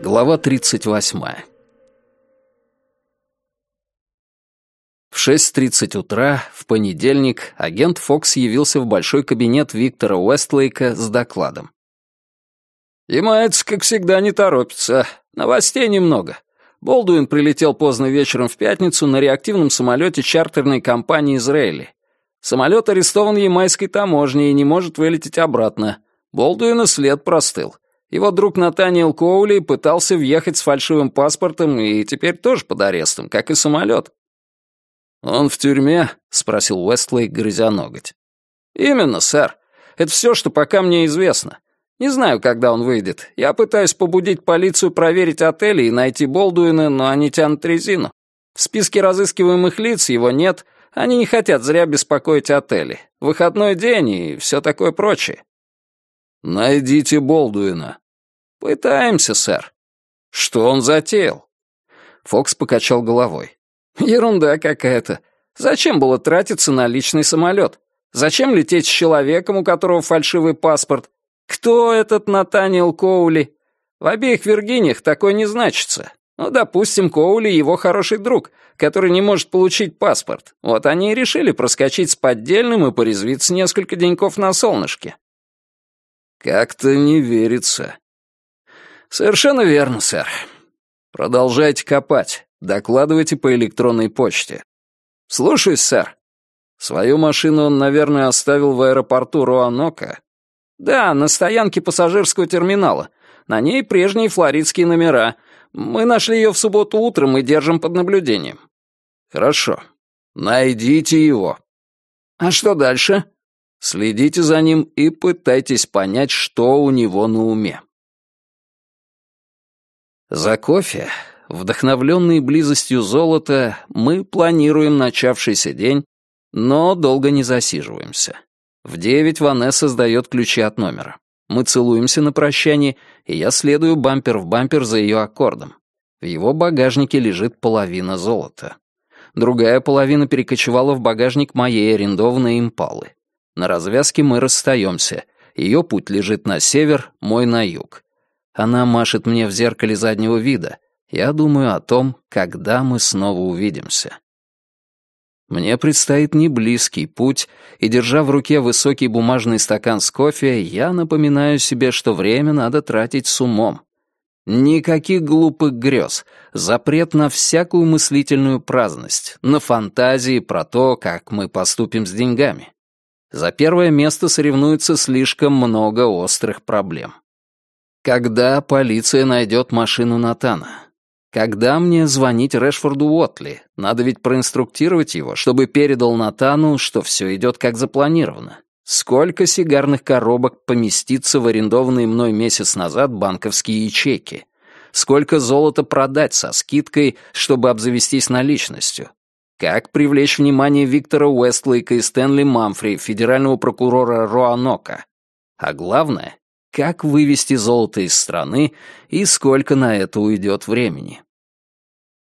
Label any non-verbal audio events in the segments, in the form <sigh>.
Глава 38. В 6.30 утра, в понедельник, агент Фокс явился в большой кабинет Виктора Уэстлейка с докладом. «Ямайц, как всегда, не торопится. Новостей немного. Болдуин прилетел поздно вечером в пятницу на реактивном самолете чартерной компании Израили. Самолет арестован ямайской таможней и не может вылететь обратно. Болдуина след простыл. Его друг Натаниэл Коули пытался въехать с фальшивым паспортом и теперь тоже под арестом, как и самолет. «Он в тюрьме?» — спросил Уэстлейк, грызя ноготь. «Именно, сэр. Это все, что пока мне известно. Не знаю, когда он выйдет. Я пытаюсь побудить полицию проверить отели и найти Болдуина, но они тянут резину. В списке разыскиваемых лиц его нет. Они не хотят зря беспокоить отели. Выходной день и все такое прочее. «Найдите Болдуина». «Пытаемся, сэр». «Что он затеял?» Фокс покачал головой. «Ерунда какая-то. Зачем было тратиться на личный самолет? Зачем лететь с человеком, у которого фальшивый паспорт? Кто этот Натаниэл Коули? В обеих Виргиниях такой не значится. Ну, допустим, Коули его хороший друг, который не может получить паспорт. Вот они и решили проскочить с поддельным и порезвиться несколько деньков на солнышке. «Как-то не верится». «Совершенно верно, сэр. Продолжайте копать. Докладывайте по электронной почте». «Слушаюсь, сэр». «Свою машину он, наверное, оставил в аэропорту Роанока?» «Да, на стоянке пассажирского терминала. На ней прежние флоридские номера. Мы нашли ее в субботу утром и держим под наблюдением». «Хорошо. Найдите его». «А что дальше?» Следите за ним и пытайтесь понять, что у него на уме. За кофе, вдохновленные близостью золота, мы планируем начавшийся день, но долго не засиживаемся. В девять Ванесса сдает ключи от номера. Мы целуемся на прощание, и я следую бампер в бампер за ее аккордом. В его багажнике лежит половина золота. Другая половина перекочевала в багажник моей арендованной импалы. На развязке мы расстаемся. Ее путь лежит на север, мой на юг. Она машет мне в зеркале заднего вида. Я думаю о том, когда мы снова увидимся. Мне предстоит неблизкий путь, и, держа в руке высокий бумажный стакан с кофе, я напоминаю себе, что время надо тратить с умом. Никаких глупых грез, запрет на всякую мыслительную праздность, на фантазии про то, как мы поступим с деньгами. За первое место соревнуется слишком много острых проблем. Когда полиция найдет машину Натана? Когда мне звонить Решфорду Уотли? Надо ведь проинструктировать его, чтобы передал Натану, что все идет как запланировано. Сколько сигарных коробок поместится в арендованные мной месяц назад банковские ячейки? Сколько золота продать со скидкой, чтобы обзавестись наличностью? Как привлечь внимание Виктора Уэстлейка и Стэнли Мамфри, федерального прокурора Роанока? А главное, как вывести золото из страны и сколько на это уйдет времени?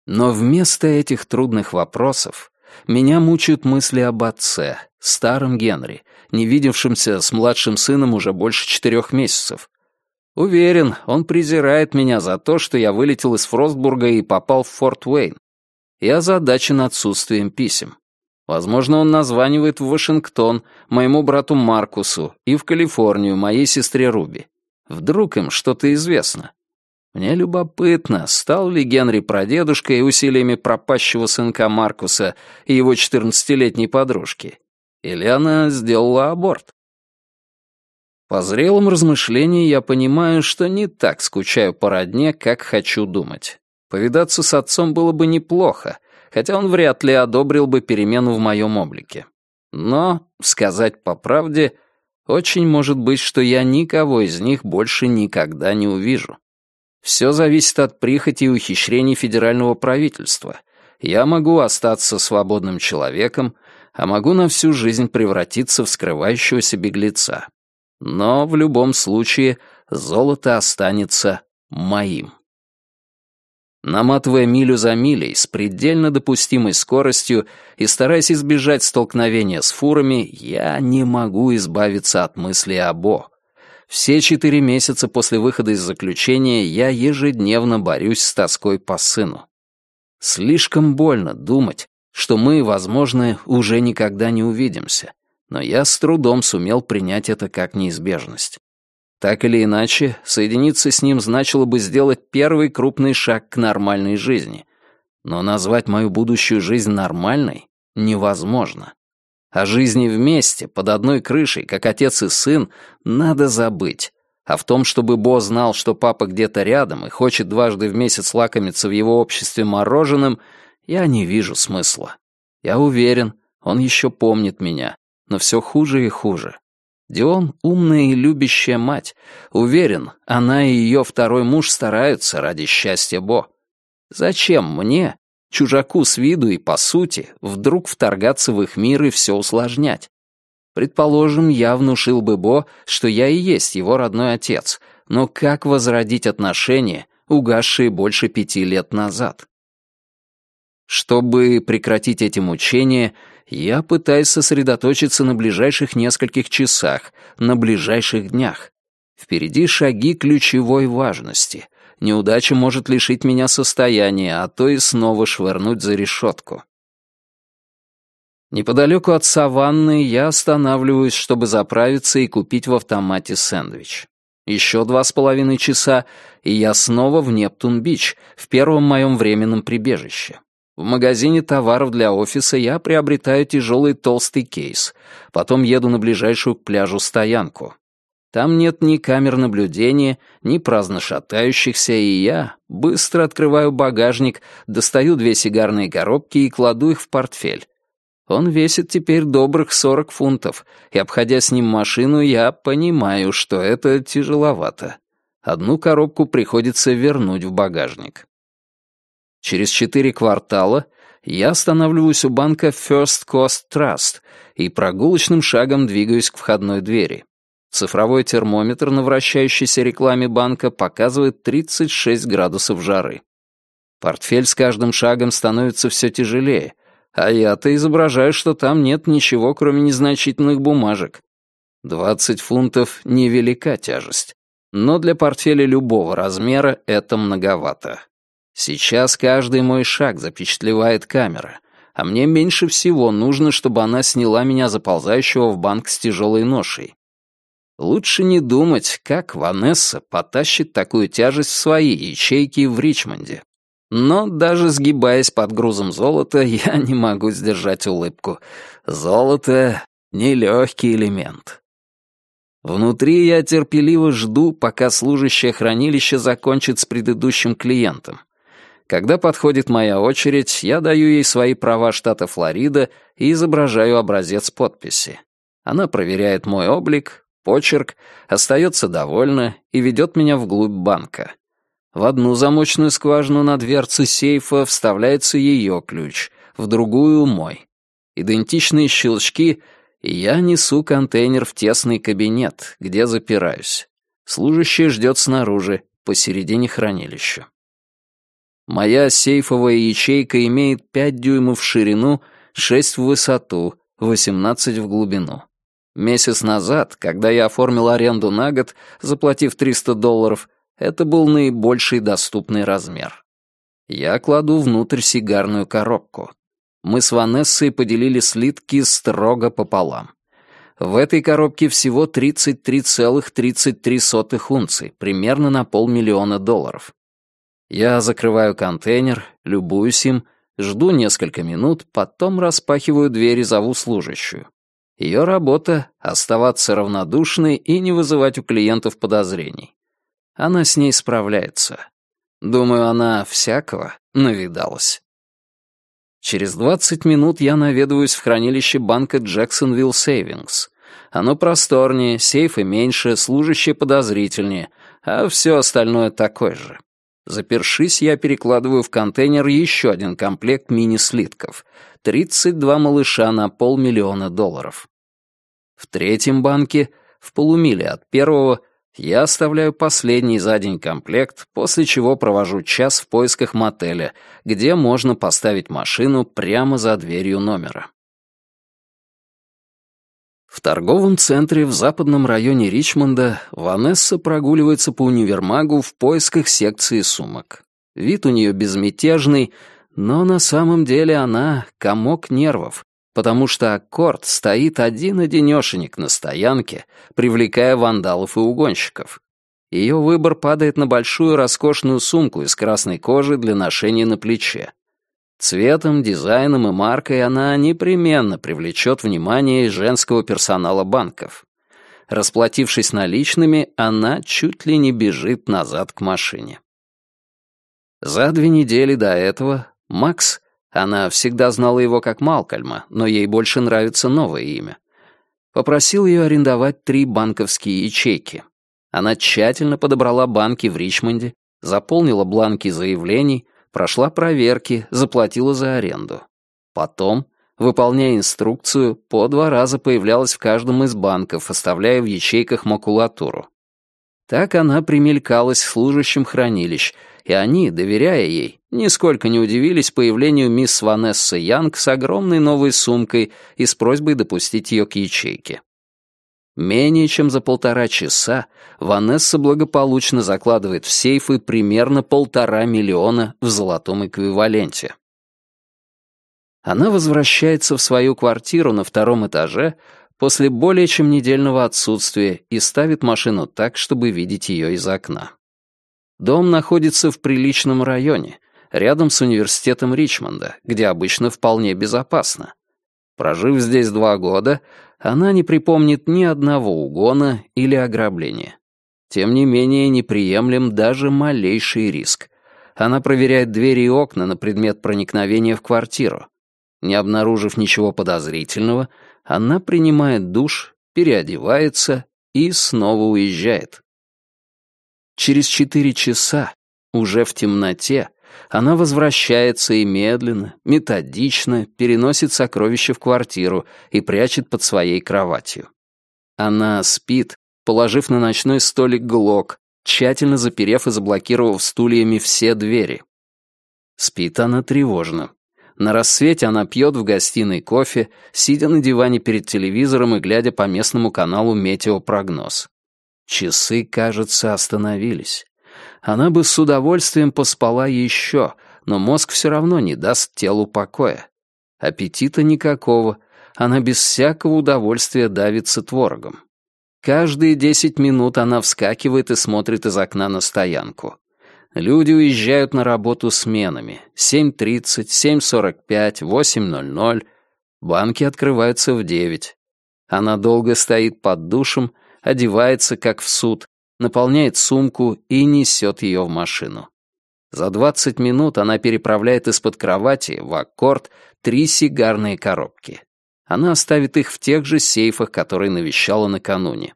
Но вместо этих трудных вопросов меня мучают мысли об отце, старом Генри, не видевшемся с младшим сыном уже больше четырех месяцев. Уверен, он презирает меня за то, что я вылетел из Фростбурга и попал в Форт Уэйн, и озадачен отсутствием писем. Возможно, он названивает в Вашингтон моему брату Маркусу и в Калифорнию моей сестре Руби. Вдруг им что-то известно. Мне любопытно, стал ли Генри прадедушкой усилиями пропащего сынка Маркуса и его четырнадцатилетней подружки. Или она сделала аборт. По зрелым размышлениям я понимаю, что не так скучаю по родне, как хочу думать. Повидаться с отцом было бы неплохо, хотя он вряд ли одобрил бы перемену в моем облике. Но, сказать по правде, очень может быть, что я никого из них больше никогда не увижу. Все зависит от прихоти и ухищрений федерального правительства. Я могу остаться свободным человеком, а могу на всю жизнь превратиться в скрывающегося беглеца. Но в любом случае золото останется моим. Наматывая милю за милей с предельно допустимой скоростью и стараясь избежать столкновения с фурами, я не могу избавиться от мысли о Бо. Все четыре месяца после выхода из заключения я ежедневно борюсь с тоской по сыну. Слишком больно думать, что мы, возможно, уже никогда не увидимся, но я с трудом сумел принять это как неизбежность. Так или иначе, соединиться с ним значило бы сделать первый крупный шаг к нормальной жизни. Но назвать мою будущую жизнь нормальной невозможно. О жизни вместе, под одной крышей, как отец и сын, надо забыть. А в том, чтобы Бо знал, что папа где-то рядом и хочет дважды в месяц лакомиться в его обществе мороженым, я не вижу смысла. Я уверен, он еще помнит меня, но все хуже и хуже. Дион — умная и любящая мать. Уверен, она и ее второй муж стараются ради счастья Бо. Зачем мне, чужаку с виду и по сути, вдруг вторгаться в их мир и все усложнять? Предположим, я внушил бы Бо, что я и есть его родной отец, но как возродить отношения, угасшие больше пяти лет назад? Чтобы прекратить эти мучения, я пытаюсь сосредоточиться на ближайших нескольких часах, на ближайших днях. Впереди шаги ключевой важности. Неудача может лишить меня состояния, а то и снова швырнуть за решетку. Неподалеку от саванны я останавливаюсь, чтобы заправиться и купить в автомате сэндвич. Еще два с половиной часа, и я снова в Нептун-Бич, в первом моем временном прибежище. В магазине товаров для офиса я приобретаю тяжелый толстый кейс, потом еду на ближайшую к пляжу стоянку. Там нет ни камер наблюдения, ни праздно шатающихся, и я быстро открываю багажник, достаю две сигарные коробки и кладу их в портфель. Он весит теперь добрых сорок фунтов, и, обходя с ним машину, я понимаю, что это тяжеловато. Одну коробку приходится вернуть в багажник. Через четыре квартала я останавливаюсь у банка First Coast Trust и прогулочным шагом двигаюсь к входной двери. Цифровой термометр на вращающейся рекламе банка показывает 36 градусов жары. Портфель с каждым шагом становится все тяжелее, а я-то изображаю, что там нет ничего, кроме незначительных бумажек. 20 фунтов — невелика тяжесть, но для портфеля любого размера это многовато. Сейчас каждый мой шаг запечатлевает камера, а мне меньше всего нужно, чтобы она сняла меня заползающего в банк с тяжелой ношей. Лучше не думать, как Ванесса потащит такую тяжесть в свои ячейки в Ричмонде. Но даже сгибаясь под грузом золота, <laughs> я не могу сдержать улыбку. Золото — нелегкий элемент. Внутри я терпеливо жду, пока служащее хранилище закончит с предыдущим клиентом. Когда подходит моя очередь, я даю ей свои права штата Флорида и изображаю образец подписи. Она проверяет мой облик, почерк, остается довольна и ведет меня вглубь банка. В одну замочную скважину на дверце сейфа вставляется ее ключ, в другую — мой. Идентичные щелчки, и я несу контейнер в тесный кабинет, где запираюсь. Служащий ждет снаружи, посередине хранилища. Моя сейфовая ячейка имеет 5 дюймов в ширину, 6 в высоту, 18 в глубину. Месяц назад, когда я оформил аренду на год, заплатив 300 долларов, это был наибольший доступный размер. Я кладу внутрь сигарную коробку. Мы с Ванессой поделили слитки строго пополам. В этой коробке всего 33,33 ,33 унции, примерно на полмиллиона долларов. Я закрываю контейнер, любуюсь им, жду несколько минут, потом распахиваю дверь и зову служащую. Ее работа — оставаться равнодушной и не вызывать у клиентов подозрений. Она с ней справляется. Думаю, она всякого навидалась. Через 20 минут я наведываюсь в хранилище банка Jacksonville Savings. Оно просторнее, сейфы меньше, служащие подозрительнее, а все остальное такое же. Запершись, я перекладываю в контейнер еще один комплект мини-слитков. 32 малыша на полмиллиона долларов. В третьем банке, в полумиле от первого, Я оставляю последний за день комплект, после чего провожу час в поисках мотеля, где можно поставить машину прямо за дверью номера. В торговом центре в западном районе Ричмонда Ванесса прогуливается по универмагу в поисках секции сумок. Вид у нее безмятежный, но на самом деле она — комок нервов, потому что аккорд стоит один-одинешенек на стоянке, привлекая вандалов и угонщиков. Ее выбор падает на большую роскошную сумку из красной кожи для ношения на плече. Цветом, дизайном и маркой она непременно привлечет внимание женского персонала банков. Расплатившись наличными, она чуть ли не бежит назад к машине. За две недели до этого Макс она всегда знала его как Малкольма, но ей больше нравится новое имя. Попросил ее арендовать три банковские ячейки. Она тщательно подобрала банки в Ричмонде, заполнила бланки заявлений, прошла проверки, заплатила за аренду. Потом, выполняя инструкцию, по два раза появлялась в каждом из банков, оставляя в ячейках макулатуру. Так она примелькалась служащим хранилищ, и они, доверяя ей, нисколько не удивились появлению мисс Ванессы Янг с огромной новой сумкой и с просьбой допустить ее к ячейке. Менее чем за полтора часа Ванесса благополучно закладывает в сейфы примерно полтора миллиона в золотом эквиваленте. Она возвращается в свою квартиру на втором этаже после более чем недельного отсутствия и ставит машину так, чтобы видеть ее из окна. Дом находится в приличном районе, рядом с университетом Ричмонда, где обычно вполне безопасно. Прожив здесь два года, она не припомнит ни одного угона или ограбления. Тем не менее, неприемлем даже малейший риск. Она проверяет двери и окна на предмет проникновения в квартиру. Не обнаружив ничего подозрительного, она принимает душ, переодевается и снова уезжает. Через четыре часа, уже в темноте, она возвращается и медленно, методично переносит сокровища в квартиру и прячет под своей кроватью. Она спит, положив на ночной столик глок, тщательно заперев и заблокировав стульями все двери. Спит она тревожно. На рассвете она пьет в гостиной кофе, сидя на диване перед телевизором и глядя по местному каналу «Метеопрогноз». Часы, кажется, остановились. Она бы с удовольствием поспала еще, но мозг все равно не даст телу покоя. Аппетита никакого, она без всякого удовольствия давится творогом. Каждые десять минут она вскакивает и смотрит из окна на стоянку. Люди уезжают на работу сменами. 7.30, 7.45, 8.00. Банки открываются в 9. Она долго стоит под душем, одевается, как в суд, наполняет сумку и несет ее в машину. За 20 минут она переправляет из-под кровати в аккорд три сигарные коробки. Она оставит их в тех же сейфах, которые навещала накануне.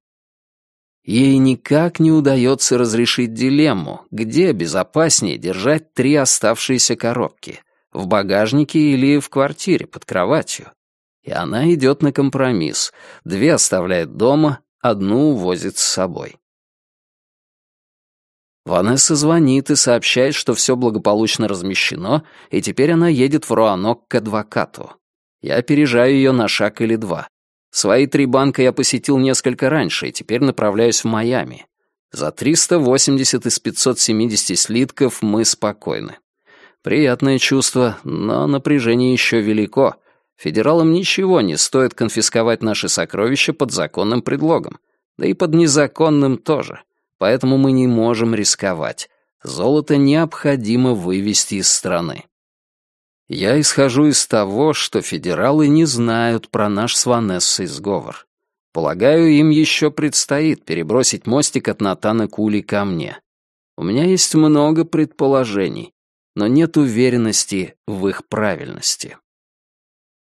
Ей никак не удается разрешить дилемму, где безопаснее держать три оставшиеся коробки — в багажнике или в квартире под кроватью. И она идет на компромисс. Две оставляет дома, одну увозит с собой. Ванесса звонит и сообщает, что все благополучно размещено, и теперь она едет в Руанок к адвокату. Я опережаю ее на шаг или два. Свои три банка я посетил несколько раньше, и теперь направляюсь в Майами. За 380 из 570 слитков мы спокойны. Приятное чувство, но напряжение еще велико. Федералам ничего не стоит конфисковать наши сокровища под законным предлогом. Да и под незаконным тоже поэтому мы не можем рисковать. Золото необходимо вывести из страны. Я исхожу из того, что федералы не знают про наш с Ванессой сговор. Полагаю, им еще предстоит перебросить мостик от Натана Кули ко мне. У меня есть много предположений, но нет уверенности в их правильности.